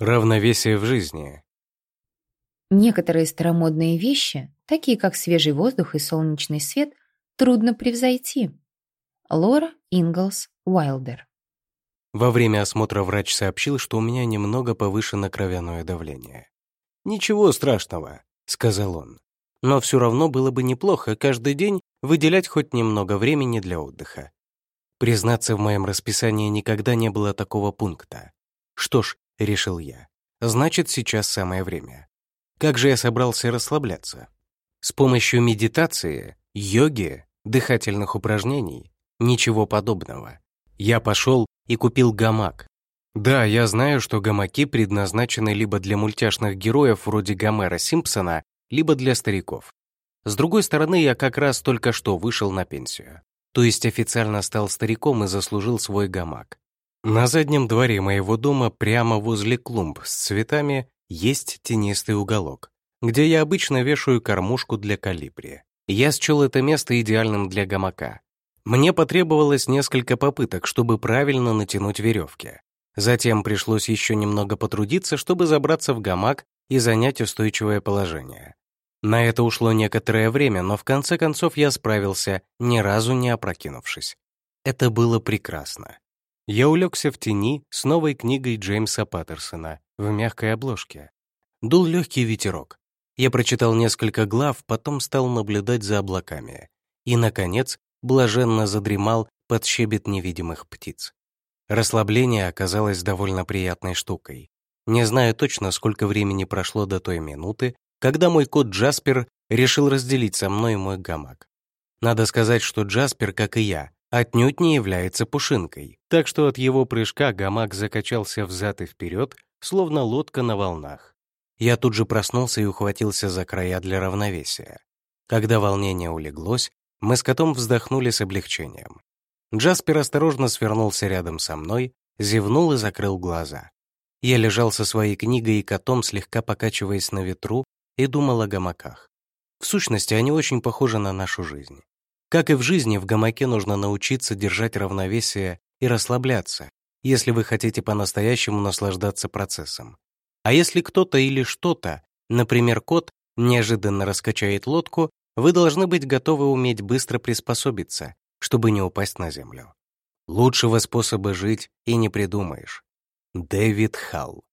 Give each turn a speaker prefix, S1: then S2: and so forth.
S1: Равновесие в жизни.
S2: Некоторые старомодные вещи, такие как свежий воздух и солнечный свет, трудно превзойти. Лора Инглс Уайлдер.
S1: Во время осмотра врач сообщил, что у меня немного повышено кровяное давление. «Ничего страшного», — сказал он. «Но все равно было бы неплохо каждый день выделять хоть немного времени для отдыха. Признаться, в моем расписании никогда не было такого пункта. Что ж, — решил я. «Значит, сейчас самое время. Как же я собрался расслабляться? С помощью медитации, йоги, дыхательных упражнений? Ничего подобного. Я пошел и купил гамак. Да, я знаю, что гамаки предназначены либо для мультяшных героев вроде Гомера Симпсона, либо для стариков. С другой стороны, я как раз только что вышел на пенсию. То есть официально стал стариком и заслужил свой гамак. На заднем дворе моего дома, прямо возле клумб с цветами, есть тенистый уголок, где я обычно вешаю кормушку для калибри. Я счел это место идеальным для гамака. Мне потребовалось несколько попыток, чтобы правильно натянуть веревки. Затем пришлось еще немного потрудиться, чтобы забраться в гамак и занять устойчивое положение. На это ушло некоторое время, но в конце концов я справился, ни разу не опрокинувшись. Это было прекрасно. Я улегся в тени с новой книгой Джеймса Паттерсона в мягкой обложке. Дул легкий ветерок. Я прочитал несколько глав, потом стал наблюдать за облаками. И, наконец, блаженно задремал под щебет невидимых птиц. Расслабление оказалось довольно приятной штукой. Не знаю точно, сколько времени прошло до той минуты, когда мой кот Джаспер решил разделить со мной мой гамак. Надо сказать, что Джаспер, как и я, отнюдь не является пушинкой, так что от его прыжка гамак закачался взад и вперед, словно лодка на волнах. Я тут же проснулся и ухватился за края для равновесия. Когда волнение улеглось, мы с котом вздохнули с облегчением. Джаспер осторожно свернулся рядом со мной, зевнул и закрыл глаза. Я лежал со своей книгой и котом, слегка покачиваясь на ветру, и думал о гамаках. В сущности, они очень похожи на нашу жизнь. Как и в жизни, в гамаке нужно научиться держать равновесие и расслабляться, если вы хотите по-настоящему наслаждаться процессом. А если кто-то или что-то, например, кот, неожиданно раскачает лодку, вы должны быть готовы уметь быстро приспособиться, чтобы не упасть на землю. Лучшего способа жить и не придумаешь. Дэвид Халл